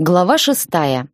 Глава шестая.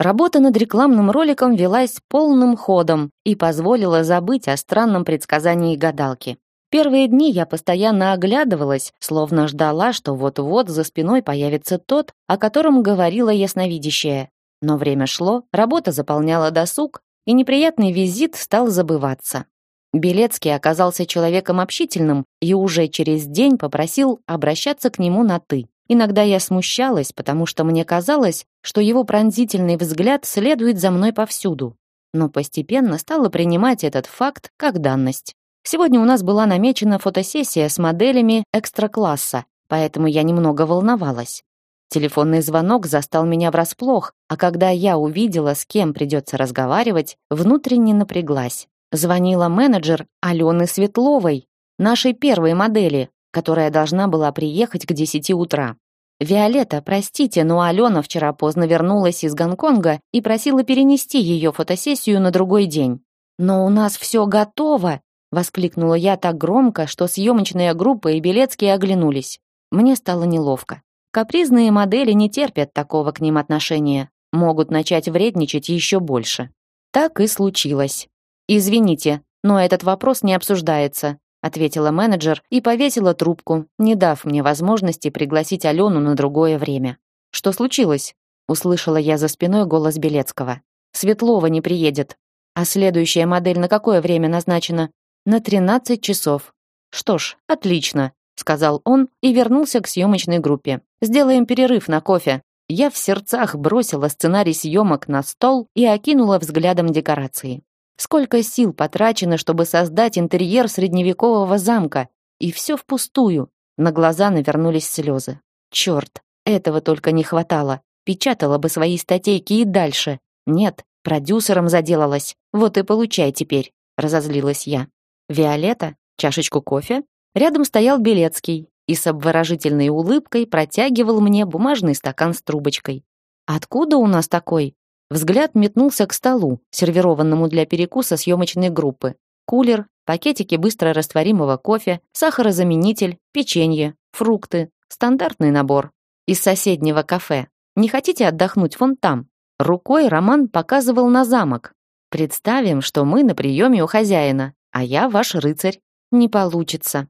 Работа над рекламным роликом велась полным ходом и позволила забыть о странном предсказании гадалки. Первые дни я постоянно оглядывалась, словно ждала, что вот-вот за спиной появится тот, о котором говорила ясновидящая. Но время шло, работа заполняла досуг, и неприятный визит стал забываться. Белецкий оказался человеком общительным и уже через день попросил обращаться к нему на «ты». Иногда я смущалась, потому что мне казалось, что его пронзительный взгляд следует за мной повсюду. Но постепенно стала принимать этот факт как данность. Сегодня у нас была намечена фотосессия с моделями экстра-класса, поэтому я немного волновалась. Телефонный звонок застал меня врасплох, а когда я увидела, с кем придется разговаривать, внутренне напряглась. Звонила менеджер Алены Светловой, нашей первой модели, которая должна была приехать к 10 утра. «Виолетта, простите, но Алена вчера поздно вернулась из Гонконга и просила перенести ее фотосессию на другой день. Но у нас все готово!» Воскликнула я так громко, что съемочная группа и Белецкие оглянулись. Мне стало неловко. Капризные модели не терпят такого к ним отношения. Могут начать вредничать еще больше. Так и случилось. «Извините, но этот вопрос не обсуждается ответила менеджер и повесила трубку, не дав мне возможности пригласить Алену на другое время. Что случилось? услышала я за спиной голос Белецкого. Светлова не приедет. А следующая модель на какое время назначена? На 13 часов. Что ж, отлично, сказал он и вернулся к съемочной группе. Сделаем перерыв на кофе. Я в сердцах бросила сценарий съемок на стол и окинула взглядом декорации. Сколько сил потрачено, чтобы создать интерьер средневекового замка, и все впустую. На глаза навернулись слезы. Черт, этого только не хватало. Печатала бы свои статейки и дальше. Нет, продюсером заделалась. Вот и получай теперь, разозлилась я. Виолетта, чашечку кофе? Рядом стоял Белецкий и с обворожительной улыбкой протягивал мне бумажный стакан с трубочкой. Откуда у нас такой? Взгляд метнулся к столу, сервированному для перекуса съемочной группы. Кулер, пакетики быстро растворимого кофе, сахарозаменитель, печенье, фрукты. Стандартный набор. Из соседнего кафе. Не хотите отдохнуть вон там? Рукой Роман показывал на замок. Представим, что мы на приеме у хозяина, а я ваш рыцарь. Не получится.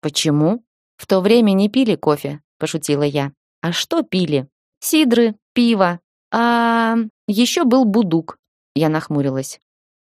Почему? В то время не пили кофе, пошутила я. А что пили? Сидры, пиво, а еще был будук. Я нахмурилась.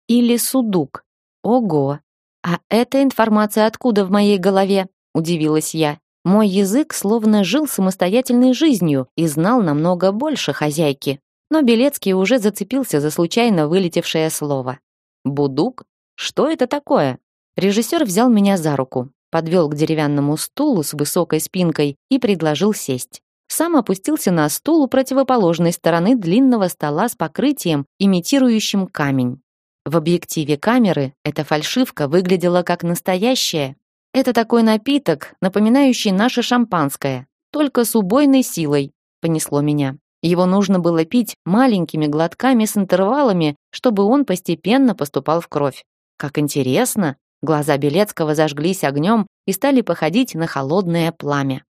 Или судук. Ого. А эта информация откуда в моей голове? Удивилась я. Мой язык словно жил самостоятельной жизнью и знал намного больше хозяйки. Но Белецкий уже зацепился за случайно вылетевшее слово. Будук? Что это такое? Режиссер взял меня за руку, подвел к деревянному стулу с высокой спинкой и предложил сесть сам опустился на стул у противоположной стороны длинного стола с покрытием, имитирующим камень. В объективе камеры эта фальшивка выглядела как настоящая. Это такой напиток, напоминающий наше шампанское, только с убойной силой, понесло меня. Его нужно было пить маленькими глотками с интервалами, чтобы он постепенно поступал в кровь. Как интересно! Глаза Белецкого зажглись огнем и стали походить на холодное пламя.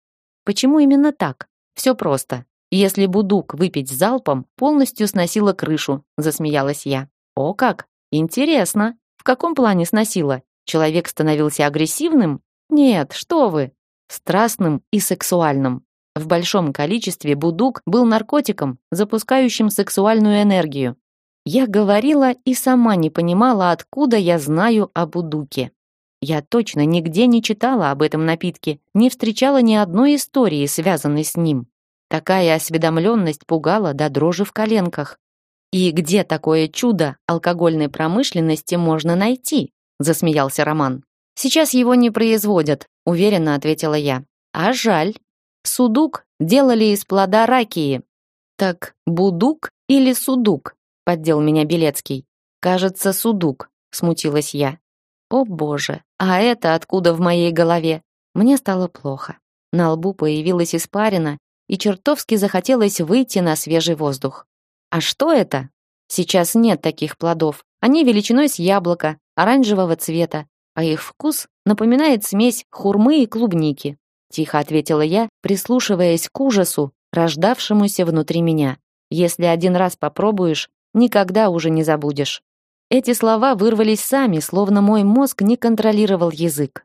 Почему именно так? Все просто. Если будук выпить залпом, полностью сносила крышу, засмеялась я. О как! Интересно. В каком плане сносила? Человек становился агрессивным? Нет, что вы. Страстным и сексуальным. В большом количестве будук был наркотиком, запускающим сексуальную энергию. Я говорила и сама не понимала, откуда я знаю о будуке. Я точно нигде не читала об этом напитке, не встречала ни одной истории, связанной с ним. Такая осведомленность пугала до дрожи в коленках. И где такое чудо алкогольной промышленности можно найти? засмеялся Роман. Сейчас его не производят, уверенно ответила я. А жаль. Судук делали из плода ракии. Так будук или судук? поддел меня Белецкий. Кажется, судук, смутилась я. О боже, а это откуда в моей голове? Мне стало плохо. На лбу появилась испарина, и чертовски захотелось выйти на свежий воздух. А что это? Сейчас нет таких плодов. Они величиной с яблоко, оранжевого цвета, а их вкус напоминает смесь хурмы и клубники. Тихо ответила я, прислушиваясь к ужасу, рождавшемуся внутри меня. Если один раз попробуешь, никогда уже не забудешь. Эти слова вырвались сами, словно мой мозг не контролировал язык.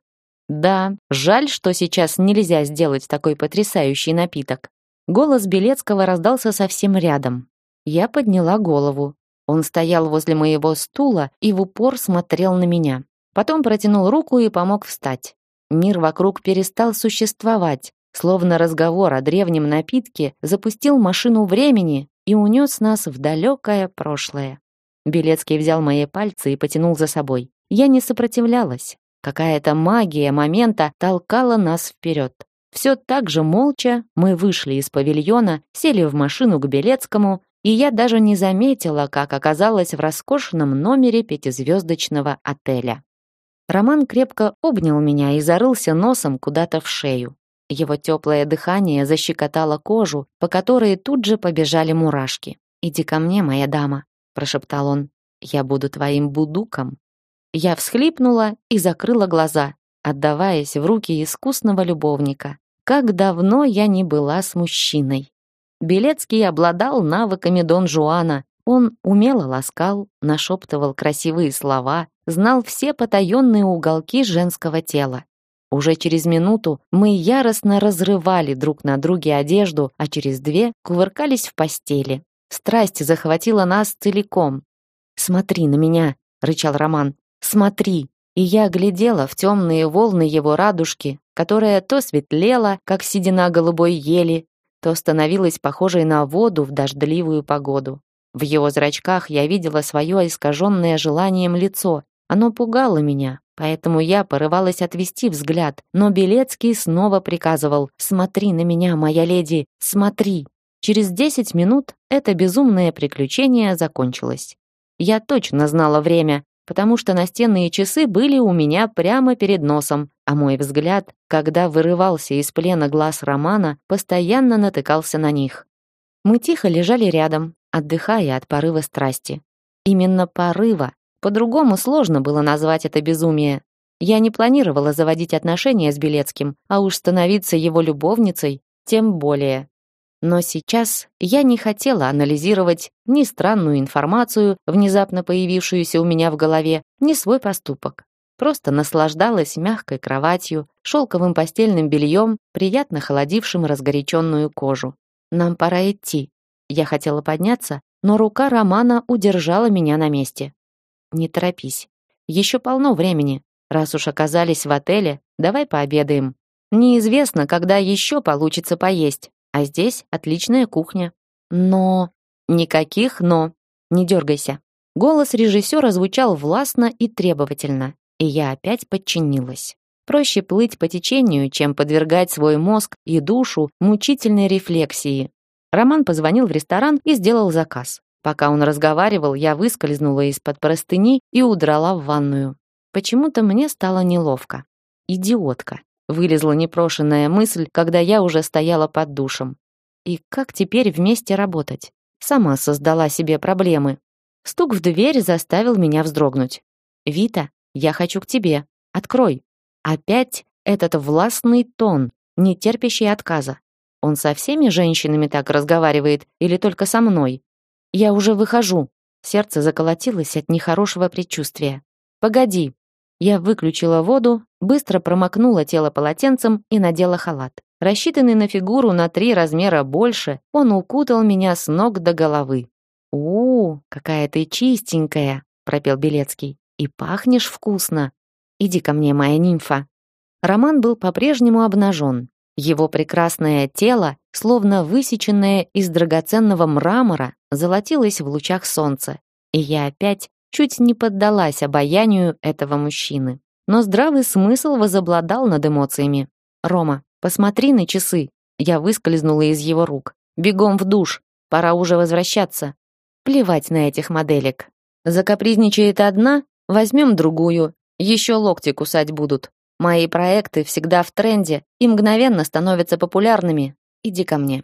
Да, жаль, что сейчас нельзя сделать такой потрясающий напиток. Голос Белецкого раздался совсем рядом. Я подняла голову. Он стоял возле моего стула и в упор смотрел на меня. Потом протянул руку и помог встать. Мир вокруг перестал существовать, словно разговор о древнем напитке запустил машину времени и унес нас в далекое прошлое. Белецкий взял мои пальцы и потянул за собой. Я не сопротивлялась. Какая-то магия момента толкала нас вперед. Все так же молча мы вышли из павильона, сели в машину к Белецкому, и я даже не заметила, как оказалась в роскошном номере пятизвездочного отеля. Роман крепко обнял меня и зарылся носом куда-то в шею. Его теплое дыхание защекотало кожу, по которой тут же побежали мурашки. «Иди ко мне, моя дама», — прошептал он. «Я буду твоим будуком». Я всхлипнула и закрыла глаза, отдаваясь в руки искусного любовника. Как давно я не была с мужчиной. Белецкий обладал навыками Дон Жуана. Он умело ласкал, нашептывал красивые слова, знал все потаенные уголки женского тела. Уже через минуту мы яростно разрывали друг на друге одежду, а через две кувыркались в постели. Страсть захватила нас целиком. «Смотри на меня», — рычал Роман. Смотри!» И я глядела в темные волны его радужки, которая то светлела, как седина голубой ели, то становилась похожей на воду в дождливую погоду. В его зрачках я видела свое искаженное желанием лицо. Оно пугало меня, поэтому я порывалась отвести взгляд, но Белецкий снова приказывал «Смотри на меня, моя леди, смотри!» Через десять минут это безумное приключение закончилось. Я точно знала время, потому что настенные часы были у меня прямо перед носом, а мой взгляд, когда вырывался из плена глаз Романа, постоянно натыкался на них. Мы тихо лежали рядом, отдыхая от порыва страсти. Именно порыва. По-другому сложно было назвать это безумие. Я не планировала заводить отношения с Белецким, а уж становиться его любовницей тем более. Но сейчас я не хотела анализировать ни странную информацию, внезапно появившуюся у меня в голове, ни свой поступок. Просто наслаждалась мягкой кроватью, шелковым постельным бельем, приятно холодившим разгоряченную кожу. Нам пора идти. Я хотела подняться, но рука Романа удержала меня на месте. Не торопись. Еще полно времени. Раз уж оказались в отеле, давай пообедаем. Неизвестно, когда еще получится поесть. А здесь отличная кухня. Но... Никаких «но». Не дергайся. Голос режиссера звучал властно и требовательно, и я опять подчинилась. Проще плыть по течению, чем подвергать свой мозг и душу мучительной рефлексии. Роман позвонил в ресторан и сделал заказ. Пока он разговаривал, я выскользнула из-под простыни и удрала в ванную. Почему-то мне стало неловко. Идиотка. Вылезла непрошенная мысль, когда я уже стояла под душем. И как теперь вместе работать? Сама создала себе проблемы. Стук в дверь заставил меня вздрогнуть. «Вита, я хочу к тебе. Открой». Опять этот властный тон, не терпящий отказа. Он со всеми женщинами так разговаривает или только со мной? Я уже выхожу. Сердце заколотилось от нехорошего предчувствия. Погоди. Я выключила воду, быстро промокнула тело полотенцем и надела халат. Рассчитанный на фигуру на три размера больше, он укутал меня с ног до головы. «У, какая ты чистенькая!» — пропел Белецкий. «И пахнешь вкусно! Иди ко мне, моя нимфа!» Роман был по-прежнему обнажен. Его прекрасное тело, словно высеченное из драгоценного мрамора, золотилось в лучах солнца. И я опять чуть не поддалась обаянию этого мужчины. Но здравый смысл возобладал над эмоциями. «Рома, посмотри на часы». Я выскользнула из его рук. «Бегом в душ. Пора уже возвращаться». Плевать на этих моделек. Закапризничает одна, возьмем другую. Еще локти кусать будут. Мои проекты всегда в тренде и мгновенно становятся популярными. Иди ко мне.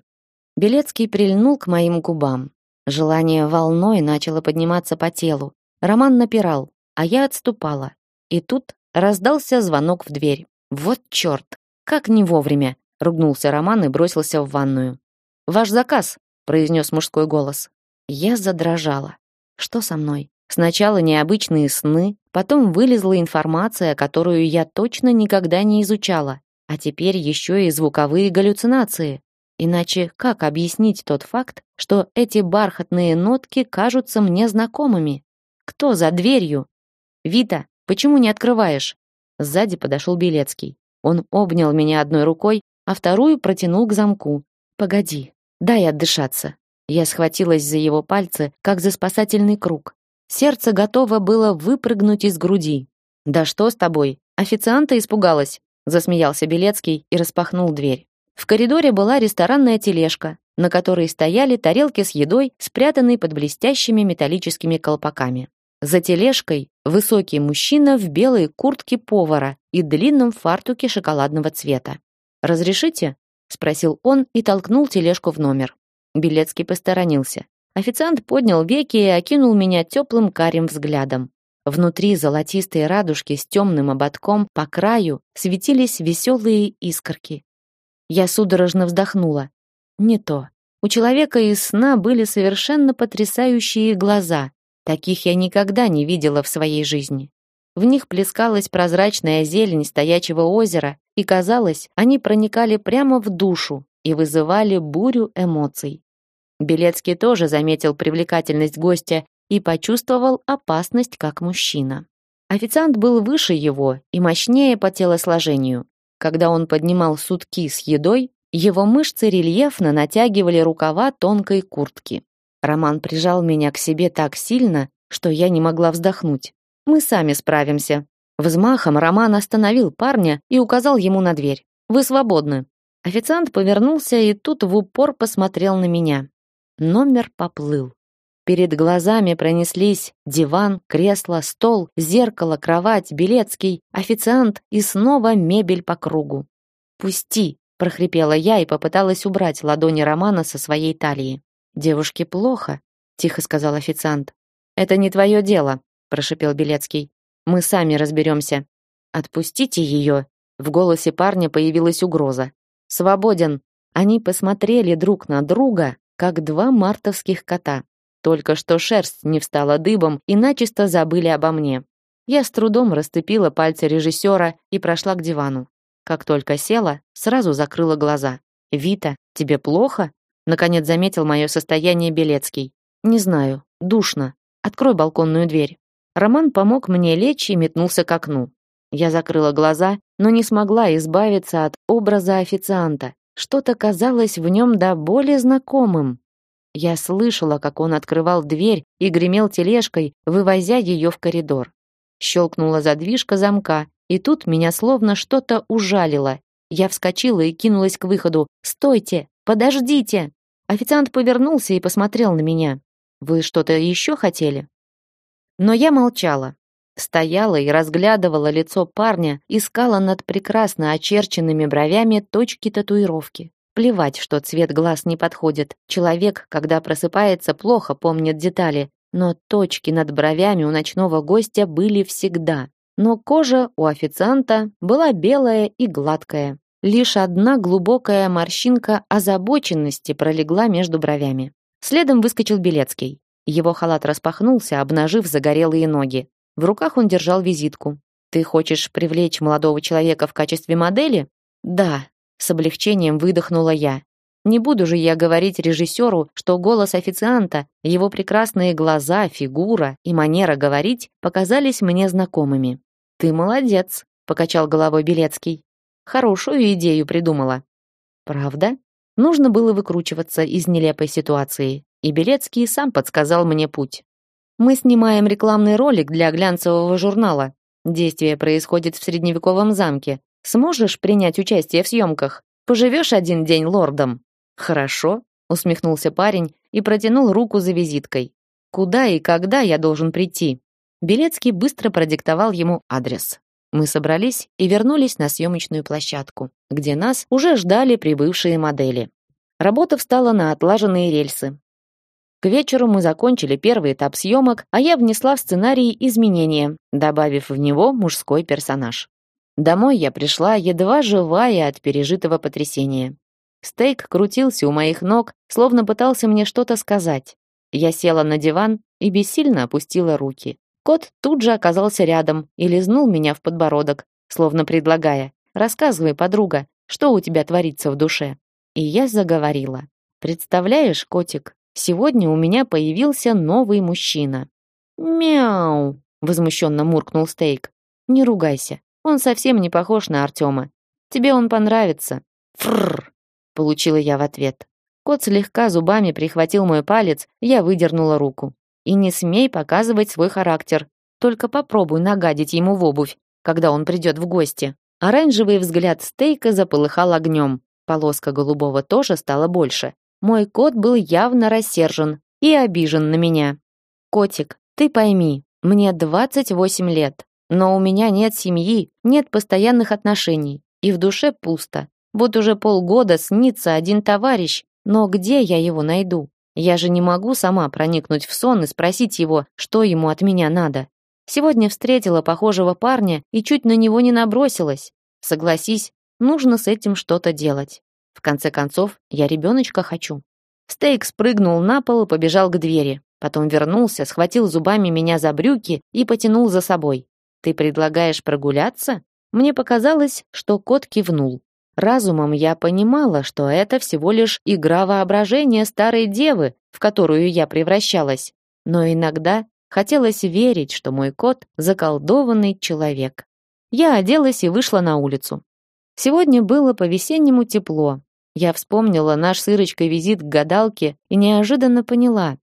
Белецкий прильнул к моим губам. Желание волной начало подниматься по телу. Роман напирал, а я отступала. И тут раздался звонок в дверь. Вот чёрт! Как не вовремя! Ругнулся Роман и бросился в ванную. ваш заказ», произнес мужской голос. Я задрожала. Что со мной? Сначала необычные сны, потом вылезла информация, которую я точно никогда не изучала, а теперь еще и звуковые галлюцинации. Иначе как объяснить тот факт, что эти бархатные нотки кажутся мне знакомыми? Кто за дверью? Вита, почему не открываешь? Сзади подошел Белецкий. Он обнял меня одной рукой, а вторую протянул к замку. Погоди, дай отдышаться. Я схватилась за его пальцы, как за спасательный круг. Сердце готово было выпрыгнуть из груди. Да что с тобой? Официанта испугалась, засмеялся Белецкий и распахнул дверь. В коридоре была ресторанная тележка, на которой стояли тарелки с едой, спрятанные под блестящими металлическими колпаками. За тележкой высокий мужчина в белой куртке повара и длинном фартуке шоколадного цвета. «Разрешите?» — спросил он и толкнул тележку в номер. Белецкий посторонился. Официант поднял веки и окинул меня теплым карим взглядом. Внутри золотистые радужки с темным ободком по краю светились веселые искорки. Я судорожно вздохнула. Не то. У человека из сна были совершенно потрясающие глаза, Таких я никогда не видела в своей жизни. В них плескалась прозрачная зелень стоячего озера, и казалось, они проникали прямо в душу и вызывали бурю эмоций. Белецкий тоже заметил привлекательность гостя и почувствовал опасность как мужчина. Официант был выше его и мощнее по телосложению. Когда он поднимал сутки с едой, его мышцы рельефно натягивали рукава тонкой куртки. Роман прижал меня к себе так сильно, что я не могла вздохнуть. Мы сами справимся. Взмахом Роман остановил парня и указал ему на дверь. Вы свободны. Официант повернулся и тут в упор посмотрел на меня. Номер поплыл. Перед глазами пронеслись диван, кресло, стол, зеркало, кровать, Белецкий, официант и снова мебель по кругу. «Пусти!» — прохрипела я и попыталась убрать ладони Романа со своей талии. Девушке плохо, тихо сказал официант. Это не твое дело, прошипел Белецкий. Мы сами разберемся. Отпустите ее. В голосе парня появилась угроза. Свободен. Они посмотрели друг на друга, как два мартовских кота. Только что шерсть не встала дыбом и начисто забыли обо мне. Я с трудом расцепила пальцы режиссера и прошла к дивану. Как только села, сразу закрыла глаза. «Вита, тебе плохо?» Наконец заметил мое состояние Белецкий. Не знаю, душно. Открой балконную дверь. Роман помог мне лечь и метнулся к окну. Я закрыла глаза, но не смогла избавиться от образа официанта. Что-то казалось в нем до боли знакомым. Я слышала, как он открывал дверь и гремел тележкой, вывозя ее в коридор. Щелкнула задвижка замка, и тут меня словно что-то ужалило. Я вскочила и кинулась к выходу. «Стойте! Подождите!» Официант повернулся и посмотрел на меня. Вы что-то еще хотели? Но я молчала. Стояла и разглядывала лицо парня, искала над прекрасно очерченными бровями точки татуировки. Плевать, что цвет глаз не подходит. Человек, когда просыпается, плохо помнит детали, но точки над бровями у ночного гостя были всегда. Но кожа у официанта была белая и гладкая. Лишь одна глубокая морщинка озабоченности пролегла между бровями. Следом выскочил Белецкий. Его халат распахнулся, обнажив загорелые ноги. В руках он держал визитку. «Ты хочешь привлечь молодого человека в качестве модели?» «Да», — с облегчением выдохнула я. Не буду же я говорить режиссеру, что голос официанта, его прекрасные глаза, фигура и манера говорить показались мне знакомыми. «Ты молодец», — покачал головой Белецкий. Хорошую идею придумала. Правда? Нужно было выкручиваться из нелепой ситуации, и Белецкий сам подсказал мне путь. Мы снимаем рекламный ролик для глянцевого журнала. Действие происходит в средневековом замке. Сможешь принять участие в съемках? Поживешь один день лордом? Хорошо, усмехнулся парень и протянул руку за визиткой. Куда и когда я должен прийти? Белецкий быстро продиктовал ему адрес. Мы собрались и вернулись на съемочную площадку, где нас уже ждали прибывшие модели. Работа встала на отлаженные рельсы. К вечеру мы закончили первый этап съемок, а я внесла в сценарий изменения, добавив в него мужской персонаж. Домой я пришла едва живая от пережитого потрясения. Стейк крутился у моих ног, словно пытался мне что-то сказать. Я села на диван и бессильно опустила руки. Кот тут же оказался рядом и лизнул меня в подбородок, словно предлагая «Рассказывай, подруга, что у тебя творится в душе?» И я заговорила. «Представляешь, котик, сегодня у меня появился новый мужчина». «Мяу!» — возмущенно муркнул Стейк. «Не ругайся, он совсем не похож на Артема. Тебе он понравится». «Фрррр!» — получила я в ответ. Кот слегка зубами прихватил мой палец, я выдернула руку. «И не смей показывать свой характер. Только попробуй нагадить ему в обувь, когда он придет в гости». Оранжевый взгляд стейка заполыхал огнем. Полоска голубого тоже стала больше. Мой кот был явно рассержен и обижен на меня. «Котик, ты пойми, мне 28 лет, но у меня нет семьи, нет постоянных отношений, и в душе пусто. Вот уже полгода снится один товарищ, но где я его найду? Я же не могу сама проникнуть в сон и спросить его, что ему от меня надо. Сегодня встретила похожего парня и чуть на него не набросилась. Согласись, нужно с этим что-то делать. В конце концов, я ребеночка хочу. Стейк спрыгнул на пол и побежал к двери. Потом вернулся, схватил зубами меня за брюки и потянул за собой. «Ты предлагаешь прогуляться?» Мне показалось, что кот кивнул. Разумом я понимала, что это всего лишь игра воображения старой девы, в которую я превращалась. Но иногда хотелось верить, что мой кот — заколдованный человек. Я оделась и вышла на улицу. Сегодня было по-весеннему тепло. Я вспомнила наш с Ирочкой визит к гадалке и неожиданно поняла.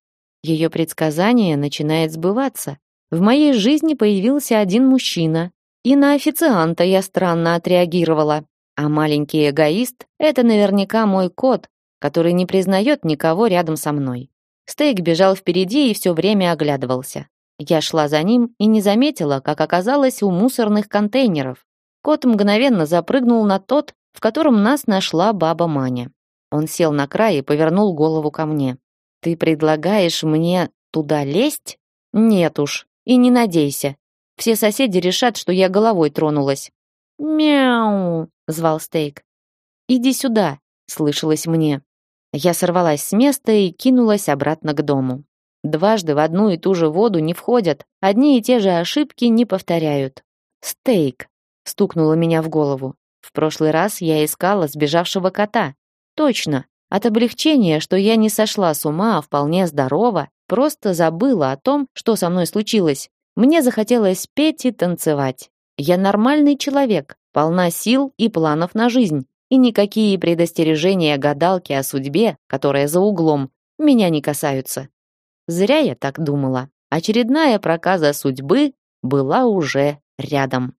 Ее предсказание начинает сбываться. В моей жизни появился один мужчина. И на официанта я странно отреагировала. А маленький эгоист — это наверняка мой кот, который не признает никого рядом со мной. Стейк бежал впереди и все время оглядывался. Я шла за ним и не заметила, как оказалась у мусорных контейнеров. Кот мгновенно запрыгнул на тот, в котором нас нашла баба Маня. Он сел на край и повернул голову ко мне. «Ты предлагаешь мне туда лезть?» «Нет уж, и не надейся. Все соседи решат, что я головой тронулась». «Мяу!» звал Стейк. «Иди сюда», — слышалось мне. Я сорвалась с места и кинулась обратно к дому. Дважды в одну и ту же воду не входят, одни и те же ошибки не повторяют. «Стейк», — стукнуло меня в голову. В прошлый раз я искала сбежавшего кота. Точно, от облегчения, что я не сошла с ума, а вполне здорова, просто забыла о том, что со мной случилось. Мне захотелось петь и танцевать. Я нормальный человек, полна сил и планов на жизнь, и никакие предостережения гадалки о судьбе, которая за углом, меня не касаются. Зря я так думала. Очередная проказа судьбы была уже рядом.